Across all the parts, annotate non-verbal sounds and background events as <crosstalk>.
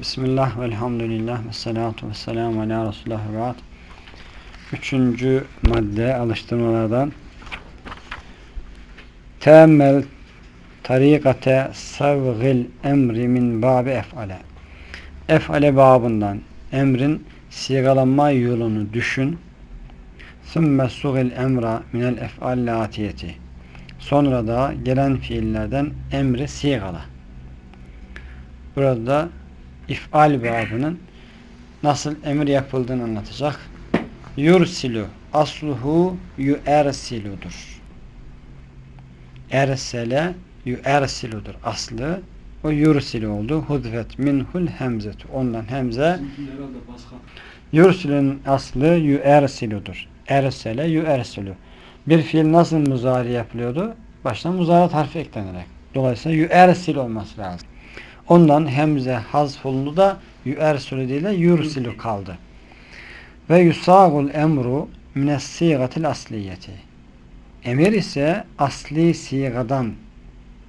Bismillah ve elhamdülillah ve salatu ve selamu ala Resulullah ve ba'd. Üçüncü madde alıştırmalardan Teemmel tarikate savgil emri min babi ef'ale Ef'ale babından emrin sigalanma yolunu düşün. Sümme sugil emra minel ef'al atiyeti Sonra da gelen fiillerden emri sigala. Burada if'al babının nasıl emir yapıldığını anlatacak. Yursilu asluhu yuersiludur. Ersele yuersiludur. Aslı o yursilu oldu. Hudfet minhul hemzetu. Ondan hemze yursilun aslı yuersiludur. Ersele yuersilu. Bir fiil nasıl muzari yapılıyordu? Baştan muzarat harfi eklenerek. Dolayısıyla yuersil olması lazım. Ondan hemze hazfolundu da yüersülü değil de yursilu kaldı. Ve yusagul emru mines sigatil asliyeti. Emir ise asli sigadan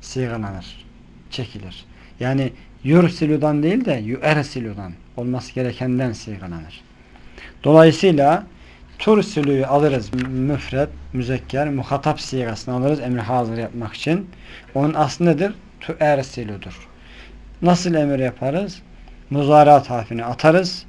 sigalanır, çekilir. Yani yursiludan değil de yüersiludan olması gerekenden sigalanır. Dolayısıyla tursilüyü alırız müfred, müzekker, muhatap sigasını alırız emri hazır yapmak için. Onun aslı nedir? Tuersiludur. Nasıl emir yaparız? Muzarat harfini atarız.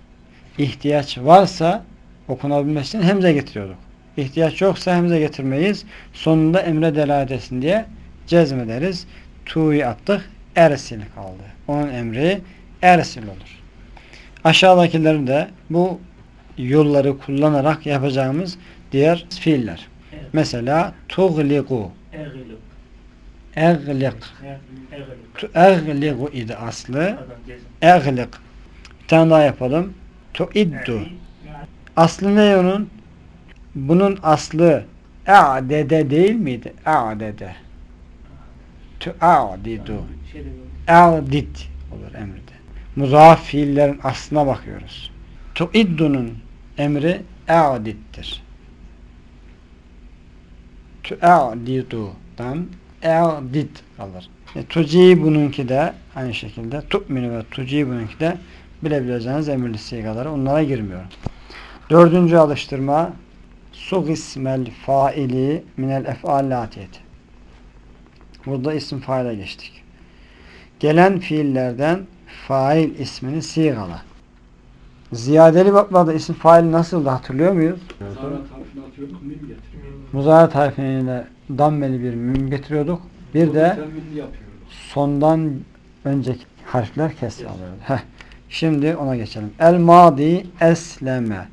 İhtiyaç varsa okunabilmesi için hemze getiriyorduk. İhtiyaç yoksa hemze getirmeyiz. Sonunda emre delalet etsin diye cezmederiz. Tu'yu attık. Ersil kaldı. Onun emri ersil olur. Aşağıdakileri de bu yolları kullanarak yapacağımız diğer fiiller. Evet. Mesela tuğligu Eğilu. Eğlik. Eğilu. tuğligu idi aslı. Eğlik. Bir tane daha yapalım. Tuiddu. Aslı ne onun? bunun aslı e'dede değil miydi? e'dede tu'adidu. E'did olur emride muzaaf fiillerin aslına bakıyoruz. Tuiddu'nun emri e'diddir tu'adidu'dan e'did kalır e, tucibununki de aynı şekilde tu'minu ve tucibununki de bilebileceğiniz emirli sigaları onlara girmiyorum. Dördüncü alıştırma sugismel faili minel ef'al latiyeti. Burada isim faile geçtik. Gelen fiillerden fail ismini sigala. Ziyadeli bablarda isim fail nasıldı hatırlıyor muyuz? Zarat harfini atıyorduk, mim getiriyorduk. Muzarat harfiyle dammeli bir müm getiriyorduk. Bir de sondan önceki harfler kesre alıyordu. Heh. Şimdi ona geçelim. El madi esleme.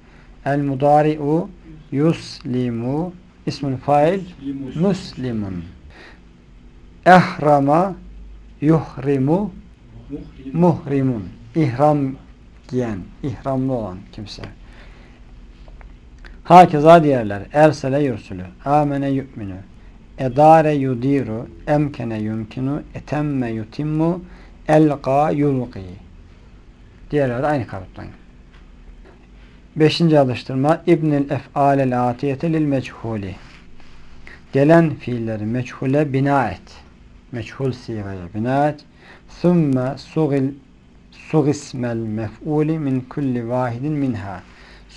El mudari'u yuslimu. İsmül fail muslimun. Ehrama yuhrimu Muhrim. muhrimun. İhram giyen, ihramlı olan kimse. Hakeza diğerler. Ersele yursülü. Amene yu'minu. Edare yudiru. Emkene yumkinu. Etemme yutimmu. Elqa yulqi. Diğerleri aynı kalıptan. Beşinci alıştırma İbnil ef'alel atiyete lil meçhuli. Gelen fiilleri meçhule bina et. Meçhul sigaya bina et. Thumme sugil sugismel mef'uli min kulli vahidin minha.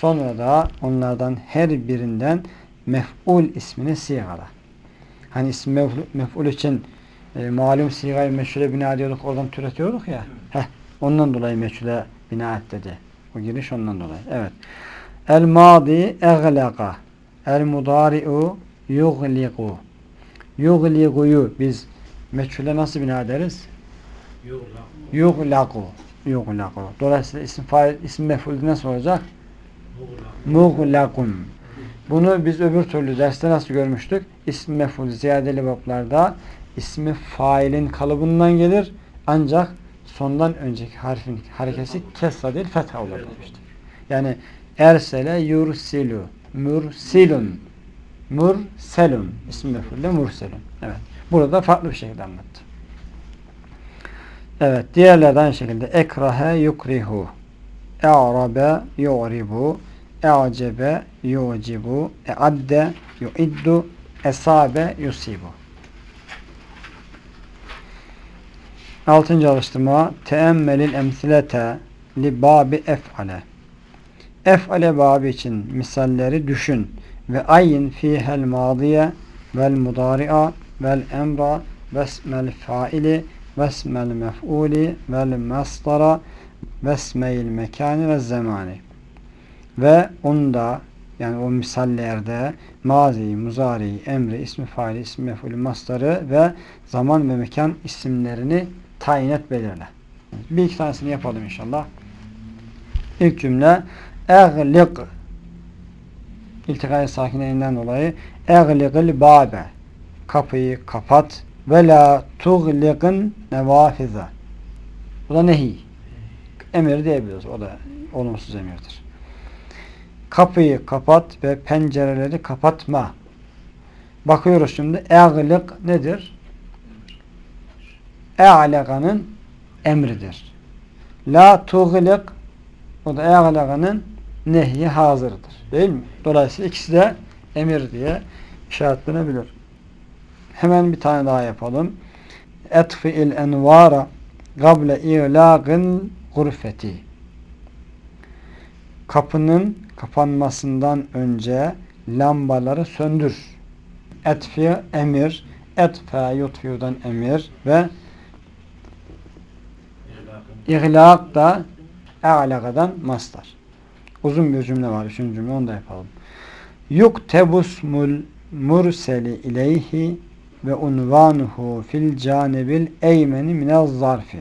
Sonra da onlardan her birinden mef'ul ismini sigala. Hani isim mef'ul, mef'ul için e, malum sigayı meçhule bina ediyorduk, oradan türetiyorduk ya. Heh, ondan dolayı meçhule bina et dedi. O giriş ondan dolayı. Evet. El madi egleka. El mudari'u yugliku. Yugliku'yu biz meçhule nasıl bina ederiz? Yuglaku. Yuglaku. Dolayısıyla isim fail, isim mef'ul nasıl olacak? Muglakun. Bunu biz öbür türlü derste nasıl görmüştük? İsim mef'ul ziyadeli bablarda ismi failin kalıbından gelir. Ancak sondan önceki harfin harekesi kesra değil fetha olur demiştik. Yani ersele yursilu mursilun murselun ismi mef'ulle murselun. Evet. Burada farklı bir şekilde anlattı. Evet. Diğerleri de aynı şekilde ekrahe yukrihu e'rabe yu'ribu e'cebe yu'cibu e'adde yu'iddu esabe yusibu. Altıncı alıştırma teemmelil emsilete li babi ef'ale. Ef'ale babı için misalleri düşün ve ayin fihel madiye vel mudari'a vel emra vesmel faili vesmel mef'uli vel masdara vesmeil mekani ve zamani ve onda yani o misallerde mazi, muzari, emri, ismi faili, ismi mef'ulü, mastarı ve zaman ve mekan isimlerini tayin et belirle. Bir iki tanesini yapalım inşallah. İlk cümle eğlik İltikayı sakinlerinden dolayı eğlikil babe kapıyı kapat ve la tuğlikın nevafize bu da nehi emir diyebiliriz. O da olumsuz emirdir. Kapıyı kapat ve pencereleri kapatma. Bakıyoruz şimdi. Eğlik nedir? E'leganın emridir. La tuğlik o da e'leganın nehyi hazırdır. Değil mi? Dolayısıyla ikisi de emir diye işaretlenebilir. Hemen bir tane daha yapalım. Etfi'il envara gable i'lâgın gurfeti. Kapının kapanmasından önce lambaları söndür. Etfi emir, etfe yutfiudan emir ve İhlak da e'lakadan mastar. Uzun bir cümle var. Üçüncü cümle onu da yapalım. Yuktebusmul murseli ileyhi ve unvanuhu fil canibil eymeni minel zarfi.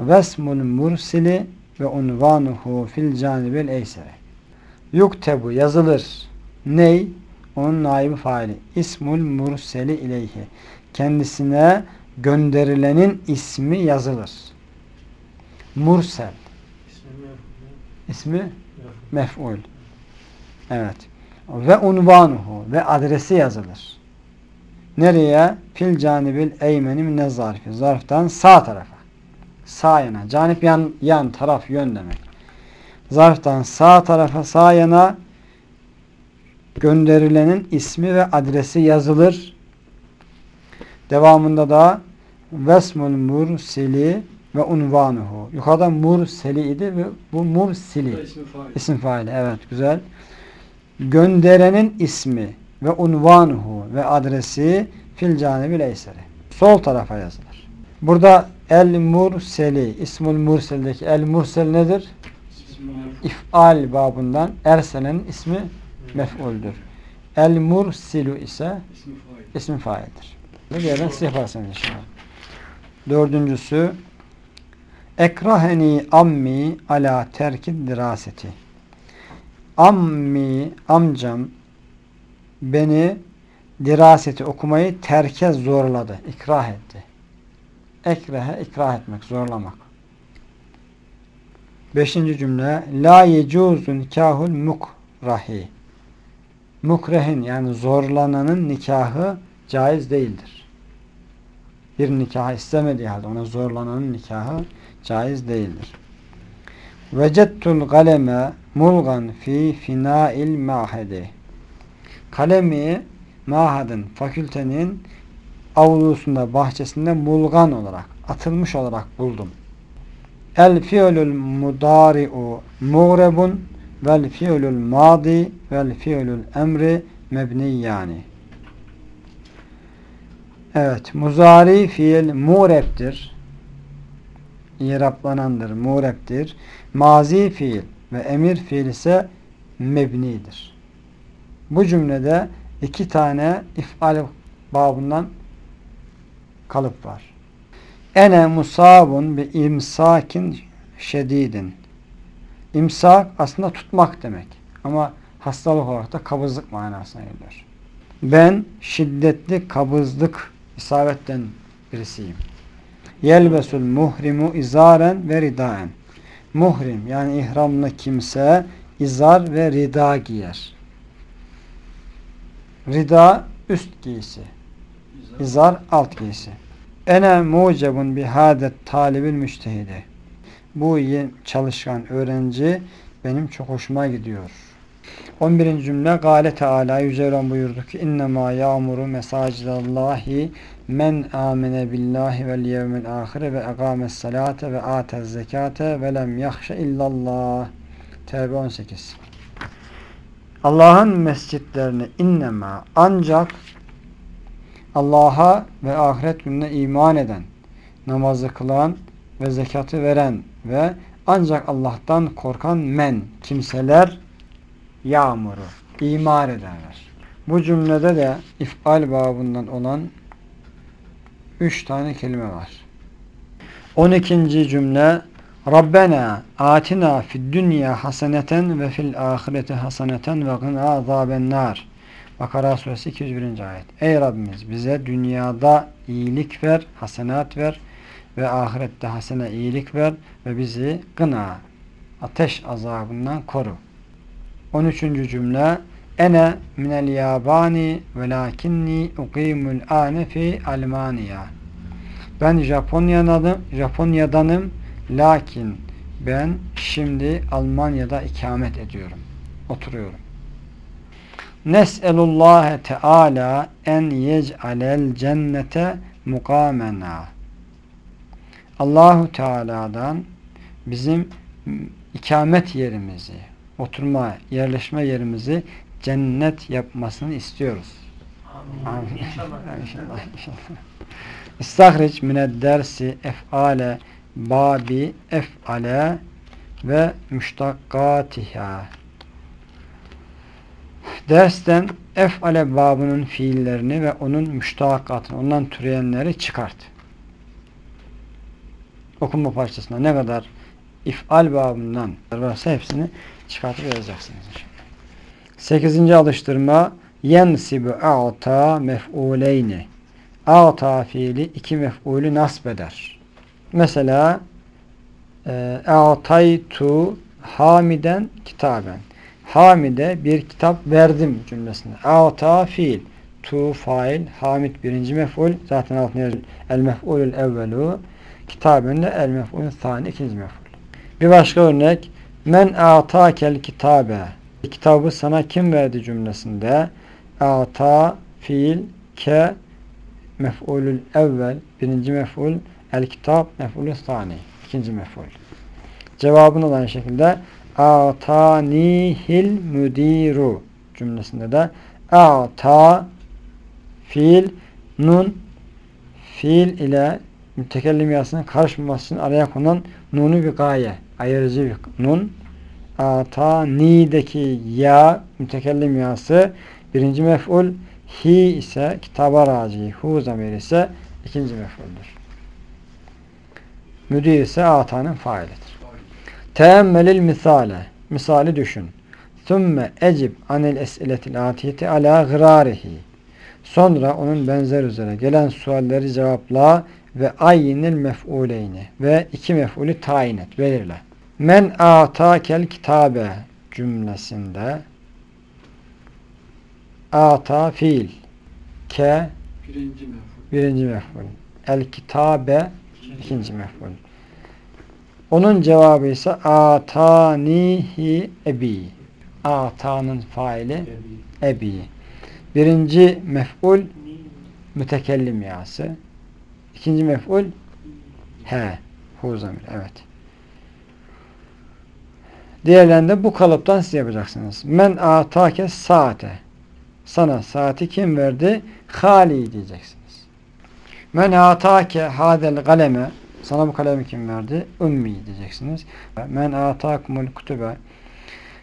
Vesmul mursili ve unvanuhu fil canibil eyseri. Yuktebu yazılır. Ney? Onun naibi faili. İsmul murseli ileyhi. Kendisine gönderilenin ismi yazılır. Mursel. İsmi mef'ul. Evet. Ve unvanuhu ve adresi yazılır. Nereye? Fil canibil eymeni minne zarfi. Zarftan sağ tarafa. Sağ yana. Canip yan, yan taraf yön demek. Zarftan sağ tarafa sağ yana gönderilenin ismi ve adresi yazılır. Devamında da vesmul mursili ve unvanuhu. Yukarıda murseli idi ve bu mursili. İsim faili. Evet güzel. Gönderenin ismi ve unvanuhu ve adresi fil canibil eyseri. Sol tarafa yazılır. Burada el murseli, ismul murseldeki el mursel nedir? İf'al babından erselenin ismi mef'uldür. El mursilu ise ismi faildir. Bir yerden siz yaparsınız inşallah. Dördüncüsü Ekraheni ammi ala terkid diraseti. Ammi, amcam beni diraseti okumayı terke zorladı, ikrah etti. Ekrehe, ikrah etmek, zorlamak. Beşinci cümle La yecuzu nikahul mukrahi. Mukrehin yani zorlananın nikahı caiz değildir. Bir nikah istemediği halde ona zorlananın nikahı caiz değildir. Vecettul galeme mulgan fi finail mahedi. Kalemi mahadın, fakültenin avlusunda, bahçesinde mulgan olarak, atılmış olarak buldum. El fiilul mudari'u muğrebun vel fiilul madi vel fiilul emri mebni yani. Evet, muzari fiil muğreptir. İraplanandır, muğreptir. Mazi fiil ve emir fiil ise mebnidir. Bu cümlede iki tane ifal babından kalıp var. Ene musabun bi imsakin şedidin. İmsak aslında tutmak demek. Ama hastalık olarak da kabızlık manasına geliyor. Ben şiddetli kabızlık isabetten birisiyim. Yelbesul muhrimu izaren ve ridaen. Muhrim yani ihramlı kimse izar ve rida giyer. Rida üst giysi. İzar alt giysi. Ene mucebun bihadet talibil müştehidi. Bu çalışkan öğrenci benim çok hoşuma gidiyor. 11. cümle Gale Teala Yüce Ölen buyurdu ki innema yağmuru mesacidallahi men amene billahi vel yevmil ahire ve egames salate ve atez zekate ve lem yahşe illallah. Tevbe 18. Allah'ın mescitlerini innema ancak Allah'a ve ahiret gününe iman eden, namazı kılan ve zekatı veren ve ancak Allah'tan korkan men kimseler yağmuru imar ederler. Bu cümlede de ifal babından olan üç tane kelime var. 12. cümle Rabbena atina fid dünya haseneten ve fil ahireti haseneten ve gına azaben nar. Bakara suresi 201. ayet. Ey Rabbimiz bize dünyada iyilik ver, hasenat ver ve ahirette hasene iyilik ver ve bizi gına ateş azabından koru. 13. cümle Ene minel yabani velakinni uqimul ane fi Almanya. Ben Japonya'danım, Japonya'danım lakin ben şimdi Almanya'da ikamet ediyorum. Oturuyorum. Nes'elullâhe Teala en yec'alel cennete mukamena. Allahu Teala'dan bizim ikamet yerimizi, oturma, yerleşme yerimizi cennet yapmasını istiyoruz. Amin. <laughs> İnşallah. İnşallah. inşallah. İstahriç mined dersi ef'ale babi ef'ale ve müştakkatiha. Dersten ef'ale babının fiillerini ve onun müştakkatını, ondan türeyenleri çıkart. Okuma parçasında ne kadar if'al babından varsa hepsini çıkartıp yazacaksınız. Sekizinci alıştırma yensibu a'ta mef'uleyni a'ta fiili iki mef'ulü nasb eder. Mesela e, a'taytu hamiden kitaben Hamide bir kitap verdim cümlesinde. A'ta fiil tu fail hamid birinci mef'ul zaten altında. El mef'ulül evvelu kitaben de el mef'ulü thani ikinci mef'ul. Bir başka örnek men a'takel kitabe kitabı sana kim verdi cümlesinde a'ta fiil ke mef'ulül evvel birinci mef'ul el kitap mef'ulü thani ikinci mef'ul. Cevabını olan şekilde atanihil müdiru cümlesinde de ata fiil nun fiil ile mütekellim yasının karışmaması için araya konan nunu bir gaye ayırıcı bir nun atani'deki ya mütekellim yası birinci mef'ul hi ise kitaba raci hu zamiri ise ikinci mef'uldür. Müdir ise atanın failidir. Teemmelil misale. Misali düşün. Thumme ecib anil es'iletil atiyeti ala gırarihi. Sonra onun benzer üzere gelen sualleri cevapla ve ayyinil mef'uleyni ve iki mef'ulü tayin et, belirle. Men atakel kitabe cümlesinde ata fiil ke Birinci mefhul. birinci mef'ul el kitabe ikinci mef'ul onun cevabı ise atanihi ebi. Ata'nın faili ebi. Birinci mef'ul mütekellim yası. İkinci mef'ul he. Hu zamir. Evet. Diğerlerinde bu kalıptan siz yapacaksınız. Men atake saate. Sana saati kim verdi? Hali diyeceksiniz. Men atake hadel galeme sana bu kalemi kim verdi? Ümmi diyeceksiniz. Men atakumul kutube.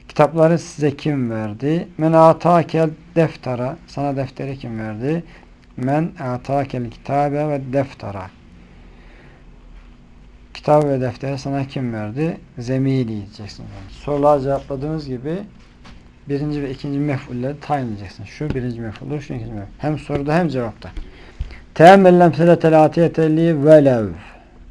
Kitapları size kim verdi? Men atakel deftara. Sana defteri kim verdi? Men atakel kitabe ve deftara. Kitap ve defteri sana kim verdi? Zemili diyeceksiniz. Sorular cevapladığınız gibi birinci ve ikinci mef'ulleri tayin edeceksiniz. Şu birinci mef'uldur, şu ikinci mef'ul. Hem soruda hem cevapta. Teemmellem seletel atiyeteli velev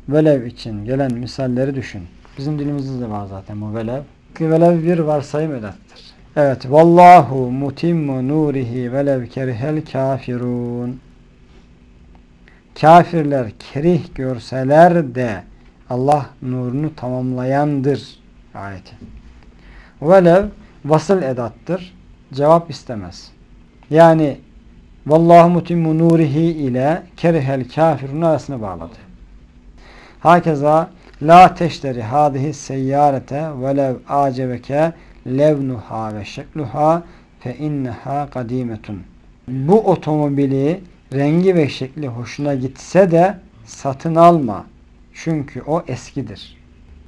velev için gelen misalleri düşün. Bizim dilimizde de var zaten bu velev. Velev bir varsayım edattır. Evet. Vallahu mutimmu nurihi velev kerihel kafirun. Kafirler kerih görseler de Allah nurunu tamamlayandır. Ayeti. Velev vasıl edattır. Cevap istemez. Yani Vallahu mutimmu nurihi ile kerihel kafirun arasını bağladı. Hakeza la teşteri hadihi seyyarete velev acebeke levnuha ve şekluha fe inneha kadimetun. Bu otomobili rengi ve şekli hoşuna gitse de satın alma. Çünkü o eskidir.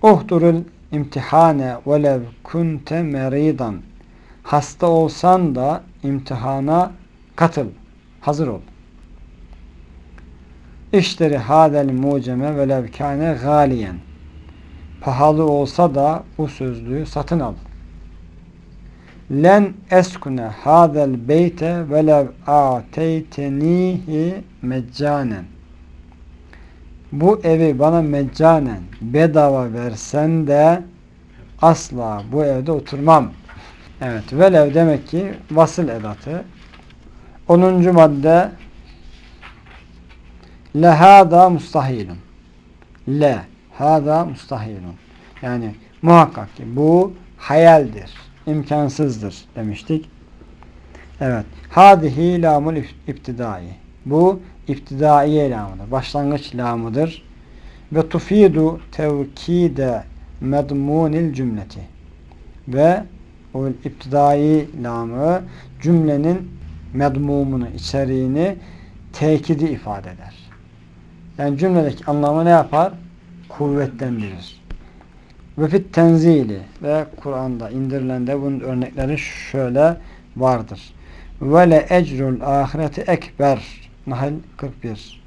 Uhdurul imtihane velev kunte meridan. Hasta olsan da imtihana katıl. Hazır ol. İşteri hadel muceme velev kâne galiyen. Pahalı olsa da bu sözlüğü satın al. Len eskune hadel beyte velev ateytenihi meccanen. Bu evi bana meccanen bedava versen de asla bu evde oturmam. Evet, velev demek ki vasıl edatı. 10. madde Le hâdâ mustahilun. Le hâdâ mustahilun. Yani muhakkak ki bu hayaldir, imkansızdır demiştik. Evet. Hâdihi lamul iptidai. Bu iptidaiye lamıdır. Başlangıç lamıdır. Ve tufidu tevkide medmunil cümleti. Ve o iptidai lamı cümlenin medmumunu, içeriğini tekidi ifade eder. Yani cümledeki anlamı ne yapar? Kuvvetlendirir. Ve fit tenzili ve Kur'an'da indirilende bunun örnekleri şöyle vardır. Ve le ecrul ahireti ekber Nahl 41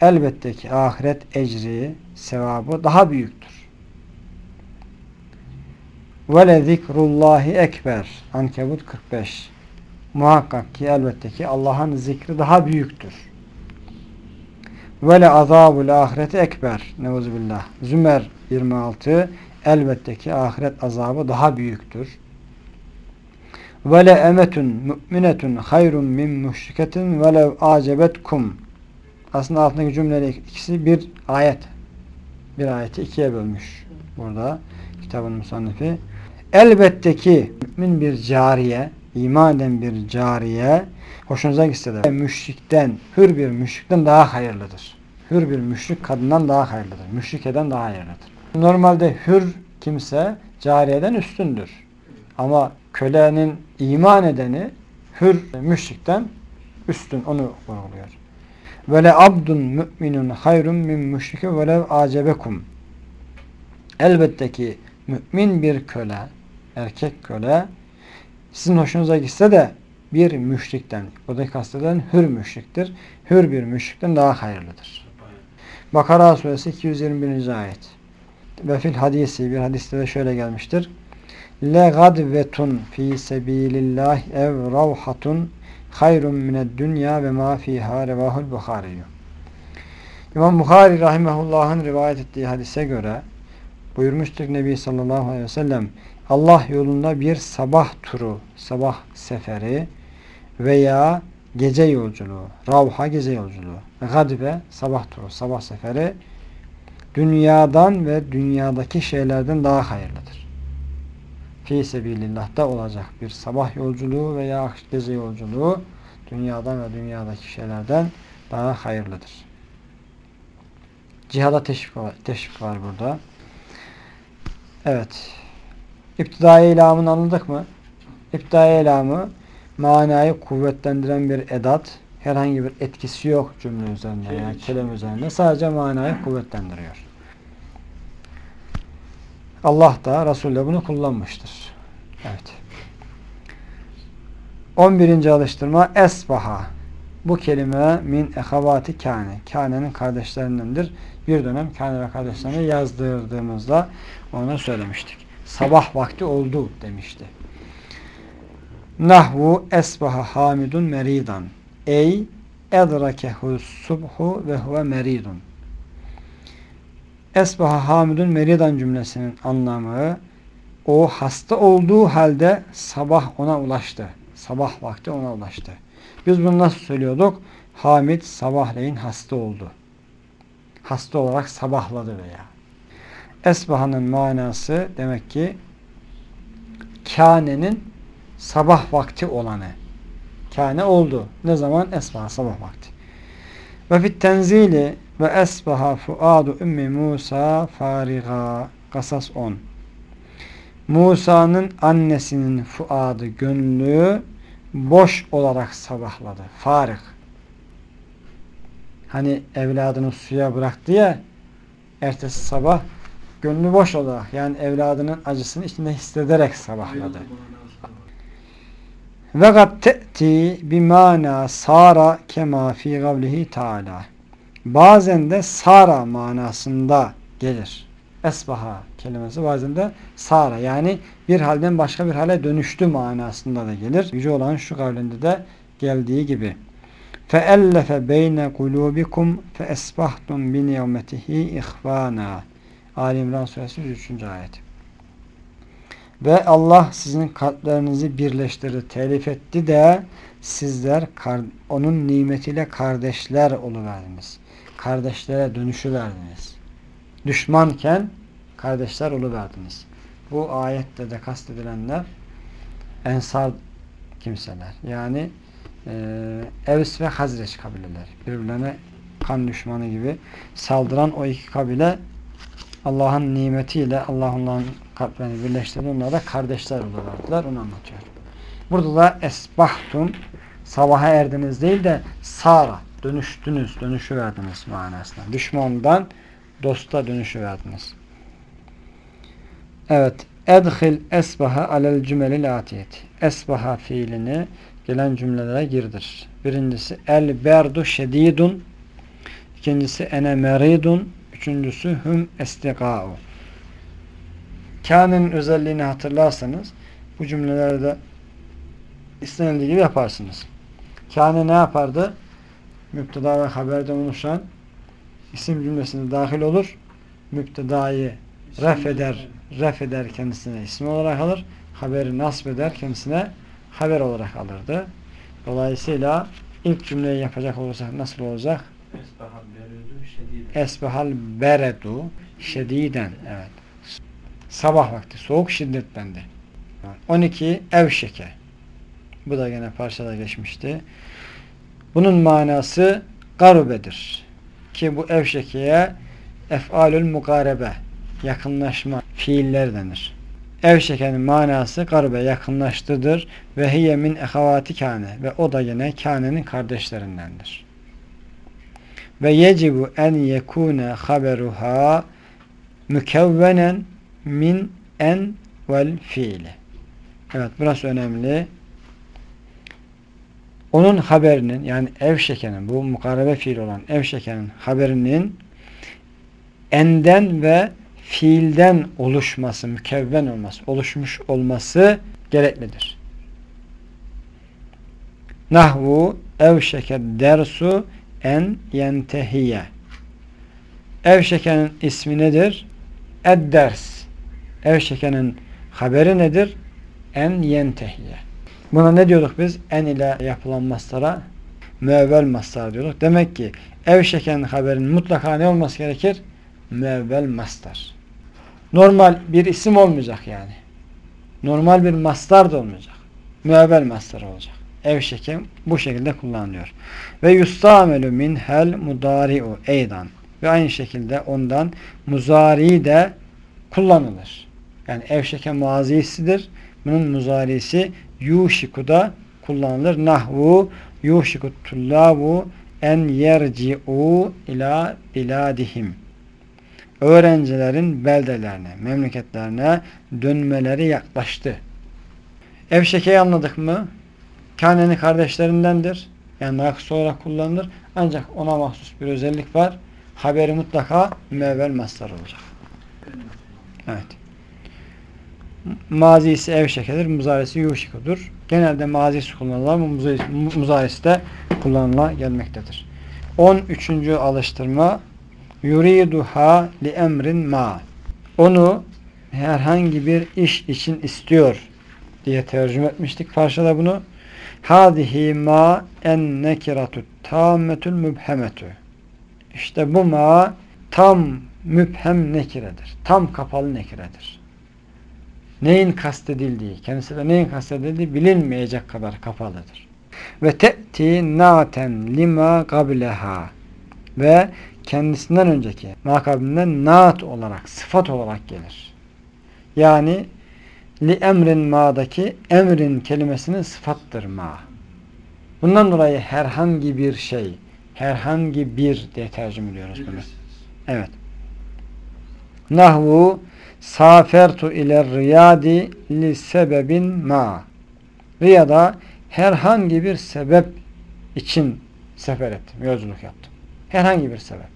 Elbette ki ahiret ecri, sevabı daha büyüktür. Ve le zikrullahi ekber Ankebut 45 Muhakkak ki elbette ki Allah'ın zikri daha büyüktür. Ve le azabul ahireti ekber. Neuzubillah. Zümer 26. Elbette ki ahiret azabı daha büyüktür. Ve le emetun müminetun hayrun min müşriketin ve lev acebetkum. Aslında altındaki cümleleri ikisi bir ayet. Bir ayeti ikiye bölmüş. Burada kitabın musannifi. Elbette ki mümin bir cariye, iman eden bir cariye hoşunuza gitse de müşrikten, hür bir müşrikten daha hayırlıdır. Hür bir müşrik kadından daha hayırlıdır. Müşrikeden daha hayırlıdır. Normalde hür kimse cariyeden üstündür. Ama kölenin iman edeni hür müşrikten üstün. Onu vurguluyor. Vele abdun müminun hayrun min müşrike velev acebekum. Elbette ki mümin bir köle, erkek köle sizin hoşunuza gitse de bir müşrikten, buradaki kastedilen hür müşriktir. Hür bir müşrikten daha hayırlıdır. Bakara suresi 221. ayet. Ve fil hadisi bir hadiste de şöyle gelmiştir. Le gadvetun fi sebilillah ev ravhatun hayrun mined dünya ve ma fiha revahul Bukhari'yu. İmam Bukhari rahimehullah'ın rivayet ettiği hadise göre buyurmuştur Nebi sallallahu aleyhi ve sellem Allah yolunda bir sabah turu, sabah seferi veya gece yolculuğu, ravha gece yolculuğu, gadbe sabah turu, sabah seferi dünyadan ve dünyadaki şeylerden daha hayırlıdır. Fi sebilillah'ta olacak bir sabah yolculuğu veya gece yolculuğu dünyadan ve dünyadaki şeylerden daha hayırlıdır. Cihada teşvik var, teşvik var burada. Evet. İptidai ilamını anladık mı? İptidai ilamı manayı kuvvetlendiren bir edat. Herhangi bir etkisi yok cümle üzerinde yani kelime üzerinde. Sadece manayı kuvvetlendiriyor. Allah da Resul de bunu kullanmıştır. Evet. 11. alıştırma esbaha. Bu kelime min ehavati kâne. Kâne'nin kardeşlerindendir. Bir dönem kâne ve kardeşlerini yazdırdığımızda ona söylemiştik. Sabah vakti oldu demişti. Nahvu esbaha hamidun meridan. Ey edrakehu subhu ve huve meridun. Esbaha hamidun meridan cümlesinin anlamı o hasta olduğu halde sabah ona ulaştı. Sabah vakti ona ulaştı. Biz bunu nasıl söylüyorduk? Hamid sabahleyin hasta oldu. Hasta olarak sabahladı veya. Esbahanın manası demek ki kânenin sabah vakti olanı. Kâne oldu. Ne zaman? Esbaha sabah vakti. Ve fit tenzili ve esbaha fuadu ümmi Musa fariga. Kasas 10. Musa'nın annesinin fuadı, gönlü boş olarak sabahladı. Farık. Hani evladını suya bıraktı ya ertesi sabah gönlü boş olarak yani evladının acısını içinde hissederek sabahladı. Ayrılma manası var. Ve kad te'ti bimana sara kema fi gavlihi taala. Bazen de sara manasında gelir. Esbaha kelimesi bazen de sara yani bir halden başka bir hale dönüştü manasında da gelir. Yüce olan şu kavlinde de geldiği gibi. فَاَلَّفَ بَيْنَ قُلُوبِكُمْ فَاَسْبَحْتُمْ بِنِيَوْمَتِهِ اِخْوَانًا Ali İmran Suresi 103. ayet. Ve Allah sizin kalplerinizi birleştirdi, telif etti de sizler onun nimetiyle kardeşler oluverdiniz. Kardeşlere dönüşü verdiniz. Düşmanken kardeşler oluverdiniz. Bu ayette de kastedilenler ensar kimseler. Yani e, Evs ve Hazreç kabileleri. Birbirlerine kan düşmanı gibi saldıran o iki kabile Allah'ın nimetiyle Allah onların kalplerini birleştirdi. Onlar da kardeşler olurlardılar. Onu anlatıyor. Burada da esbahtum sabaha erdiniz değil de sara dönüştünüz, dönüşü verdiniz manasında. Düşmandan dosta dönüşü verdiniz. Evet. Edhil esbaha alel cümelil atiyeti. Esbaha fiilini gelen cümlelere girdir. Birincisi el berdu şedidun ikincisi ene meridun üçüncüsü hüm estiga'u Kâne'nin özelliğini hatırlarsanız bu cümlelerde istenildiği gibi yaparsınız. Kâne ne yapardı? Müpteda ve haberde oluşan isim cümlesine dahil olur. Müptedayı ref eder, ref eder kendisine isim olarak alır. Haberi nasb eder kendisine haber olarak alırdı. Dolayısıyla ilk cümleyi yapacak olursak nasıl olacak? Esbahal beredu şediden. Evet. Sabah vakti soğuk şiddetlendi. 12 evşeke. Bu da gene parçada geçmişti. Bunun manası garubedir. Ki bu evşekeye ef'alül mukarebe yakınlaşma fiiller denir. Evşekenin manası garbe yakınlaştıdır ve hiye min ehavati kâne ve o da yine kânenin kardeşlerindendir. Ve yecibu en yekune haberuha mükevvenen min en vel fiili. Evet burası önemli. Onun haberinin yani ev şekenin bu mukarebe fiil olan ev şekenin haberinin enden ve fiilden oluşması, mükevven olması, oluşmuş olması gereklidir. Nahvu evşeke dersu en yentehiye. Evşekenin ismi nedir? Edders. Evşekenin haberi nedir? En yentehiye. Buna ne diyorduk biz? En ile yapılan maslara müevvel mastar diyorduk. Demek ki evşekenin haberinin mutlaka ne olması gerekir? Müevvel mastar. Normal bir isim olmayacak yani. Normal bir mastar da olmayacak. Müevvel mastar olacak. Ev şekem bu şekilde kullanılıyor. Ve yustamelu min hel mudari'u eydan. Ve aynı şekilde ondan muzari de kullanılır. Yani ev şekem mazisidir. Bunun muzarisi yuşiku da kullanılır. Nahvu yuşiku tullavu en yerci'u ila biladihim öğrencilerin beldelerine, memleketlerine dönmeleri yaklaştı. Evşekeyi anladık mı? Kane'nin kardeşlerindendir. Yani nakıs olarak kullanılır. Ancak ona mahsus bir özellik var. Haberi mutlaka müevvel mastar olacak. Evet. Mazisi evşekedir, muzarisi yuşikudur. Genelde mazisi kullanılır ama muzarisi de kullanıla gelmektedir. 13. alıştırma yuriduha li emrin ma. Onu herhangi bir iş için istiyor diye tercüme etmiştik. Parçada bunu hadihi ma en nekiratu tammetül mübhemetü. İşte bu ma tam mübhem nekiredir. Tam kapalı nekiredir. Neyin kastedildiği, kendisi de neyin kastedildiği bilinmeyecek kadar kapalıdır. Ve te'ti naten lima qableha. Ve kendisinden önceki makabinden naat olarak, sıfat olarak gelir. Yani li emrin ma'daki emrin kelimesinin sıfattır ma. Bundan dolayı herhangi bir şey, herhangi bir diye tercüme ediyoruz bunu. Evet. Nahvu safertu ile riyadi li sebebin ma. Riyada herhangi bir sebep için sefer ettim, yolculuk yaptım. Herhangi bir sebep.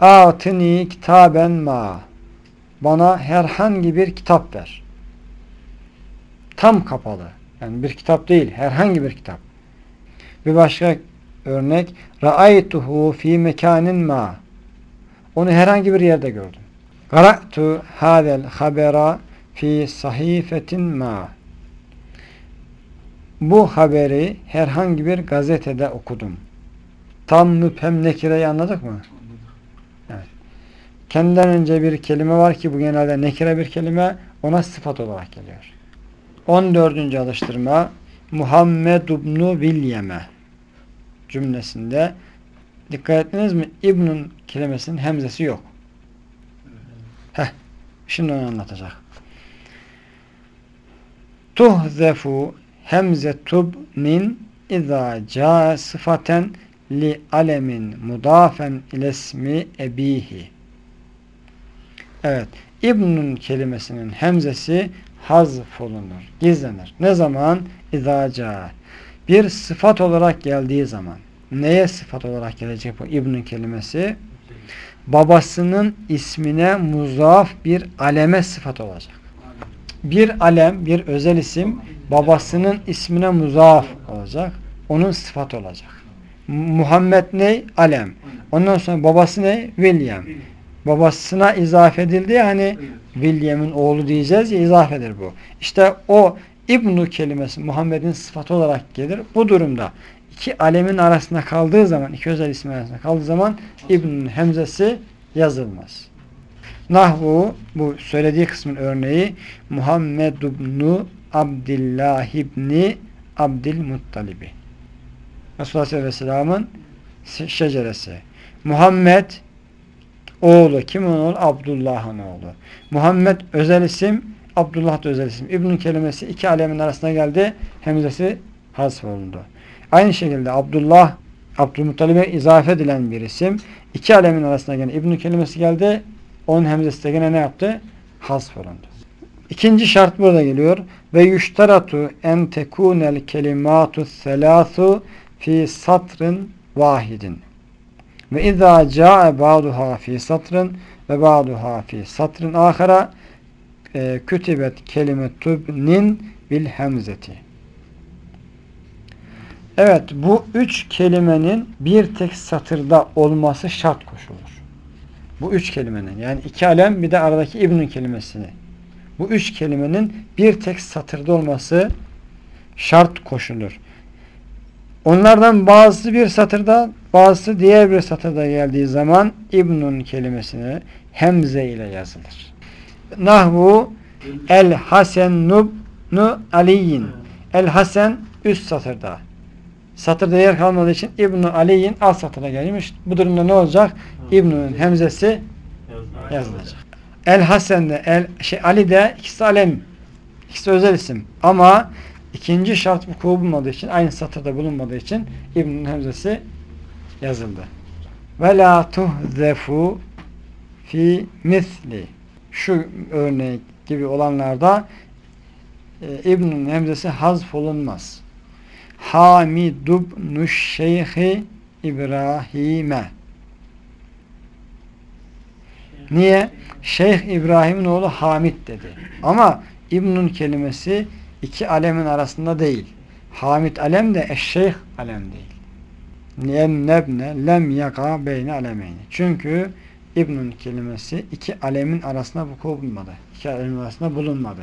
Atini kitaben ma. Bana herhangi bir kitap ver. Tam kapalı. Yani bir kitap değil, herhangi bir kitap. Bir başka örnek Ra'aytuhu fi mekanin ma. Onu herhangi bir yerde gördüm. Qara'tu hadel habera fi sahifetin ma. Bu haberi herhangi bir gazetede okudum. Tam müphem nekireyi anladık mı? Kendinden önce bir kelime var ki bu genelde nekire bir kelime ona sıfat olarak geliyor. 14. alıştırma Muhammed ibn William'e cümlesinde dikkat ettiniz mi? İbn'un kelimesinin hemzesi yok. Şimdi onu anlatacak. Tuhzefu hemzetubnin izâ câ sıfaten li alemin mudafen ilesmi ebihi. Evet. İbn'un kelimesinin hemzesi hazf olunur, gizlenir. Ne zaman? İzâ câ. Bir sıfat olarak geldiği zaman. Neye sıfat olarak gelecek bu İbn'un kelimesi? babasının ismine muzaf bir aleme sıfat olacak. Bir alem, bir özel isim babasının ismine muzaf olacak. Onun sıfat olacak. Muhammed ne? Alem. Ondan sonra babası ne? William. Babasına izafe edildi ya hani. William'ın oğlu diyeceğiz ya izafedir bu. İşte o İbnu kelimesi Muhammed'in sıfatı olarak gelir. Bu durumda iki alemin arasında kaldığı zaman, iki özel ismin arasında kaldığı zaman İbn'in hemzesi yazılmaz. Nahvu bu söylediği kısmın örneği Muhammed ibnu Abdillah ibni Abdülmuttalibi. Resulullah sallallahu aleyhi ve sellem'in se- şeceresi. Muhammed oğlu. Kimin oğlu? Abdullah'ın oğlu. Muhammed özel isim, Abdullah da özel isim. İbn'in kelimesi iki alemin arasına geldi. Hemzesi hasf olundu. Aynı şekilde Abdullah Abdülmuttalib'e izafe edilen bir isim. İki alemin arasına gelen İbn kelimesi geldi. Onun hemzesi de gene ne yaptı? Hasf olundu. İkinci şart burada geliyor. Ve yuştaratu en tekunel kelimatu selasu fi satrın vahidin. Ve izâ câe ba'duha fi satrın ve ba'duha fi satrın ahara e, kütibet kelimetubnin bil hemzeti. Evet bu üç kelimenin bir tek satırda olması şart koşulur. Bu üç kelimenin yani iki alem bir de aradaki İbn'in kelimesini. Bu üç kelimenin bir tek satırda olması şart koşulur. Onlardan bazısı bir satırda bazısı diğer bir satırda geldiği zaman İbn'un kelimesini hemze ile yazılır. Nahvu El Hasen Nubnu Aliyin. El Hasen üst satırda. Satırda yer kalmadığı için İbn Ali'nin alt satırda gelmiş. Bu durumda ne olacak? İbn'in hemzesi yazılacak. El Hasen de El şey Ali de ikisi alem. İkisi özel isim. Ama ikinci şart vuku bulmadığı için aynı satırda bulunmadığı için İbn'in hemzesi yazıldı. Ve la fi misli. Şu örnek gibi olanlarda e, İbn'in hemzesi hazf olunmaz. Hamidubnu Şeyhi İbrahim'e. Niye? Şeyh İbrahim'in oğlu Hamid dedi. Ama İbn'ün kelimesi iki alemin arasında değil. Hamid alem de eşşeyh alem değil. Lem nebne lem yaka beyne alemeyni. Çünkü İbn'ün kelimesi iki alemin arasında vuku bulunmadı. İki alemin arasında bulunmadı.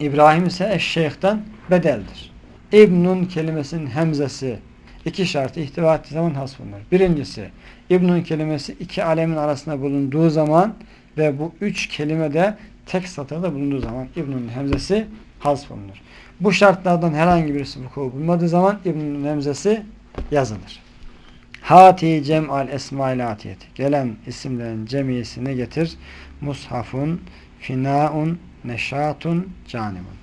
İbrahim ise eşşeyhten bedeldir. İbn'ün kelimesinin hemzesi iki şartı ihtiva ettiği zaman hasbunlar. Birincisi İbn'ün kelimesi iki alemin arasında bulunduğu zaman ve bu üç kelime de tek satırda bulunduğu zaman İbn'ün hemzesi hazf olunur. Bu şartlardan herhangi birisi vuku bulmadığı zaman İbn-i Nemzesi yazılır. Hati cem'al esmail atiyeti. Gelen isimlerin cemiyesini getir. Mushafun, finaun, neşatun, canibun.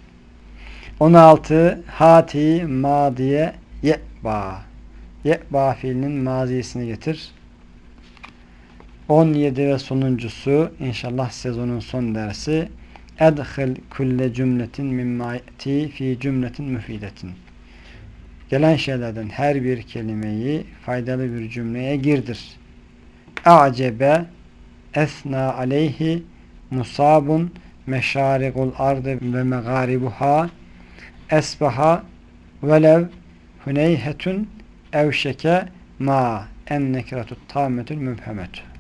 16. Hati madiye ye'ba. Ye'ba fiilinin mazisini getir. 17 ve sonuncusu inşallah sezonun son dersi edhil kulle cümletin mimma fi cümletin müfidetin. Gelen şeylerden her bir kelimeyi faydalı bir cümleye girdir. A'cebe esna aleyhi musabun meşarikul ardı ve megaribuha esbaha velev hüneyhetun evşeke ma en nekretut tametül mübhemetü